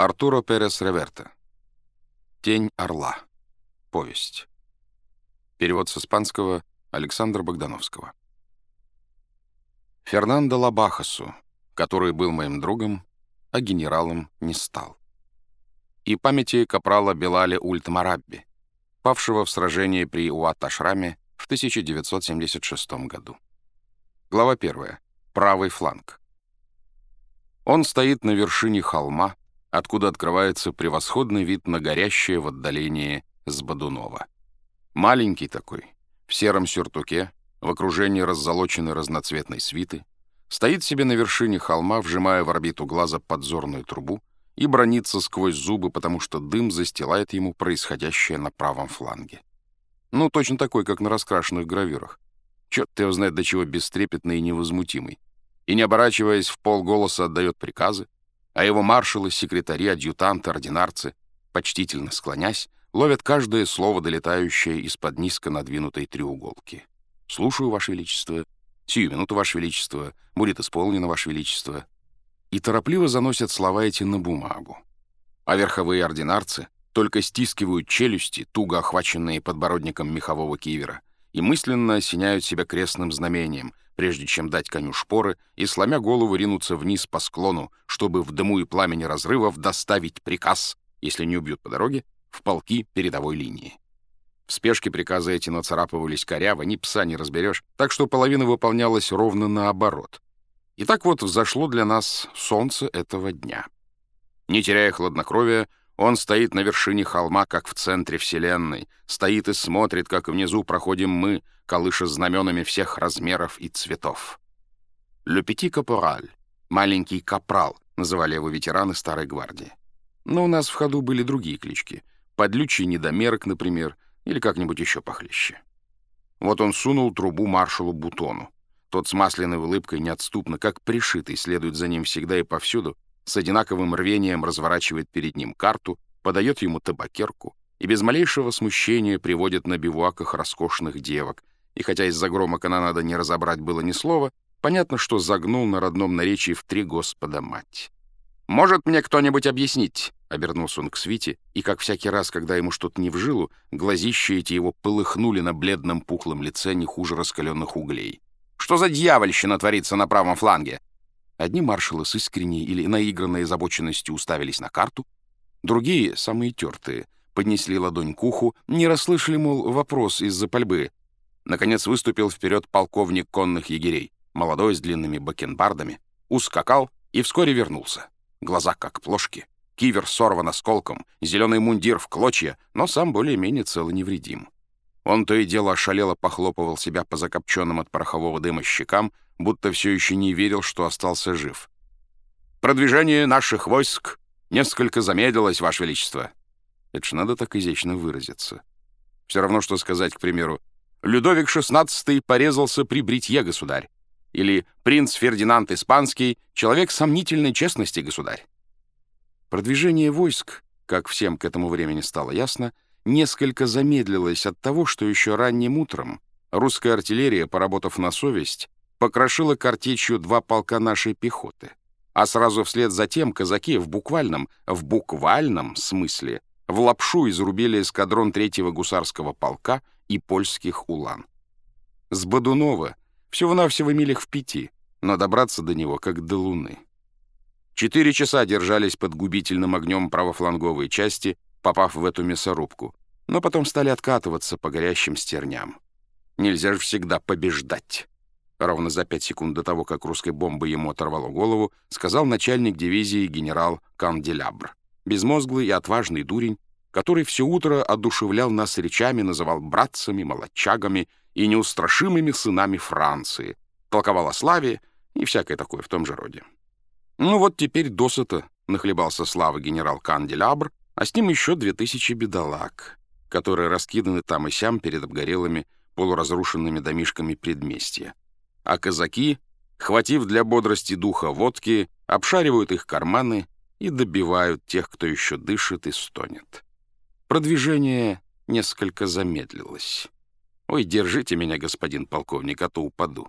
Артуро Перес Реверта. «Тень орла». Повесть. Перевод с испанского Александра Богдановского. Фернандо Лабахасу, который был моим другом, а генералом не стал. И памяти капрала Белали Ультмарабби, павшего в сражении при Уаташраме в 1976 году. Глава 1. Правый фланг. Он стоит на вершине холма, откуда открывается превосходный вид на горящее в отдалении Сбодунова. Маленький такой, в сером сюртуке, в окружении раззолоченной разноцветной свиты, стоит себе на вершине холма, вжимая в орбиту глаза подзорную трубу и бронится сквозь зубы, потому что дым застилает ему происходящее на правом фланге. Ну, точно такой, как на раскрашенных гравюрах. Черт его знает, до чего бестрепетный и невозмутимый. И, не оборачиваясь, в полголоса отдает приказы, а его маршалы, секретари, адъютанты, ординарцы, почтительно склонясь, ловят каждое слово, долетающее из-под низко надвинутой треуголки. «Слушаю, Ваше Величество», «Сию минуту, Ваше Величество», «Будет исполнено, Ваше Величество». И торопливо заносят слова эти на бумагу. А верховые ординарцы только стискивают челюсти, туго охваченные подбородником мехового кивера, и мысленно осеняют себя крестным знамением — прежде чем дать коню шпоры и, сломя голову, ринуться вниз по склону, чтобы в дыму и пламени разрывов доставить приказ, если не убьют по дороге, в полки передовой линии. В спешке приказы эти нацарапывались коряво, ни пса не разберешь, так что половина выполнялась ровно наоборот. И так вот взошло для нас солнце этого дня. Не теряя хладнокровия, он стоит на вершине холма, как в центре Вселенной, стоит и смотрит, как внизу проходим мы, колыша знаменами всех размеров и цветов. «Ле Пяти Капораль» — «Маленький капрал», называли его ветераны Старой Гвардии. Но у нас в ходу были другие клички. Подлючий недомерок, например, или как-нибудь еще похлеще. Вот он сунул трубу маршалу Бутону. Тот с масляной улыбкой неотступно, как пришитый, следует за ним всегда и повсюду, с одинаковым рвением разворачивает перед ним карту, подает ему табакерку и без малейшего смущения приводит на бивуаках роскошных девок. И хотя из-за грома канонада не разобрать было ни слова, понятно, что загнул на родном наречии в три Господа мать. «Может мне кто-нибудь объяснить?» — обернулся он к Свите, и, как всякий раз, когда ему что-то не в жилу, глазища эти его полыхнули на бледном пухлом лице не хуже раскаленных углей. «Что за дьявольщина творится на правом фланге? Одни маршалы с искренней или наигранной озабоченностью уставились на карту, другие, самые тертые, поднесли ладонь к уху, не расслышали, мол, вопрос из-за пальбы. Наконец выступил вперед полковник конных егерей, молодой с длинными бакенбардами, ускакал и вскоре вернулся. Глаза как плошки, кивер сорван осколком, зеленый мундир в клочья, но сам более-менее цел и невредим. Он то и дело ошалело похлопывал себя по закопченным от порохового дыма щекам, будто все еще не верил, что остался жив. «Продвижение наших войск несколько замедлилось, Ваше Величество». Это ж надо так изящно выразиться. Все равно, что сказать, к примеру, «Людовик XVI порезался при бритье, государь» или «Принц Фердинанд Испанский — человек сомнительной честности, государь». Продвижение войск, как всем к этому времени стало ясно, несколько замедлилось от того, что еще ранним утром русская артиллерия, поработав на совесть, покрошила картечью два полка нашей пехоты, а сразу вслед за тем казаки в буквальном, в буквальном смысле в лапшу изрубили эскадрон третьего гусарского полка и польских улан. С Бодунова всего-навсего милях в пяти, но добраться до него как до луны. Четыре часа держались под губительным огнем правофланговые части, попав в эту мясорубку, но потом стали откатываться по горящим стерням. Нельзя же всегда побеждать. Ровно за пять секунд до того, как русской бомбой ему оторвало голову, сказал начальник дивизии генерал Канделябр. Безмозглый и отважный дурень, который все утро одушевлял нас речами, называл братцами, молодчагами и неустрашимыми сынами Франции, толковал о славе и всякое такое в том же роде. Ну вот теперь досыта нахлебался славы генерал Канделябр, а с ним еще две тысячи бедолаг, которые раскиданы там и сям перед обгорелыми полуразрушенными домишками предместья а казаки, хватив для бодрости духа водки, обшаривают их карманы и добивают тех, кто еще дышит и стонет. Продвижение несколько замедлилось. «Ой, держите меня, господин полковник, а то упаду».